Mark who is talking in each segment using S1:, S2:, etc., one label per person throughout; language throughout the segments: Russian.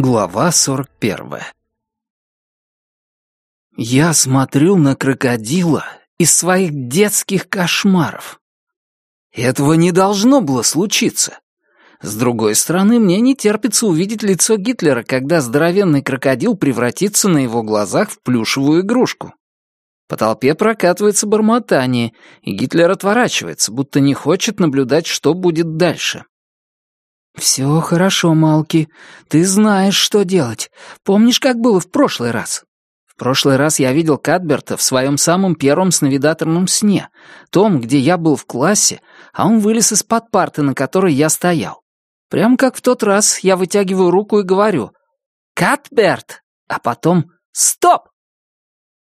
S1: Глава 41 Я смотрю на крокодила из своих детских кошмаров. Этого не должно было случиться. С другой стороны, мне не терпится увидеть лицо Гитлера, когда здоровенный крокодил превратится на его глазах в плюшевую игрушку. По толпе прокатывается бормотание, и Гитлер отворачивается, будто не хочет наблюдать, что будет дальше. «Все хорошо, Малки. Ты знаешь, что делать. Помнишь, как было в прошлый раз?» В прошлый раз я видел Кадберта в своем самом первом сновидаторном сне, том, где я был в классе, а он вылез из-под парты, на которой я стоял. Прям как в тот раз я вытягиваю руку и говорю «Катберт!», а потом «Стоп!».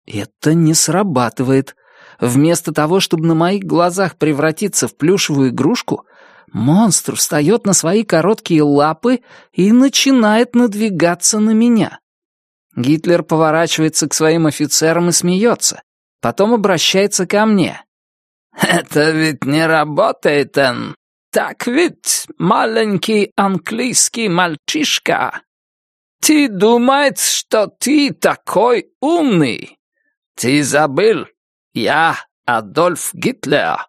S1: Это не срабатывает. Вместо того, чтобы на моих глазах превратиться в плюшевую игрушку, монстр встает на свои короткие лапы и начинает надвигаться на меня. Гитлер поворачивается к своим офицерам и смеется. Потом обращается ко мне. «Это ведь не работает, Энн. Так ведь, маленький английский мальчишка. Ты думаешь, что ты такой умный? Ты забыл, я Адольф Гитлер,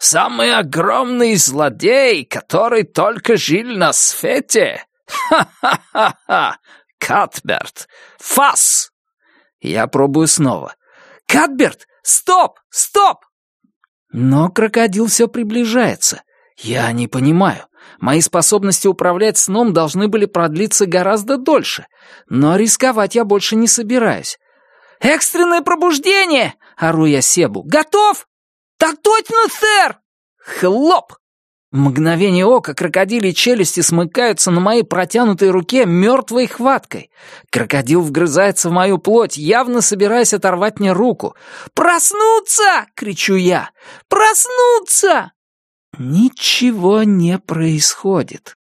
S1: самый огромный злодей, который только жил на свете. Ха-ха-ха-ха! Катберт! Фас! Я пробую снова. Катберт! Стоп! Стоп! Но крокодил все приближается. Я не понимаю. Мои способности управлять сном должны были продлиться гораздо дольше, но рисковать я больше не собираюсь. «Экстренное пробуждение!» — ору я Себу. «Готов?» «Так точно, сэр!» «Хлоп!» Мгновение ока крокодили челюсти смыкаются на моей протянутой руке мертвой хваткой. Крокодил вгрызается в мою плоть, явно собираясь оторвать мне руку. «Проснуться!» — кричу я. «Проснуться!» Ничего не происходит.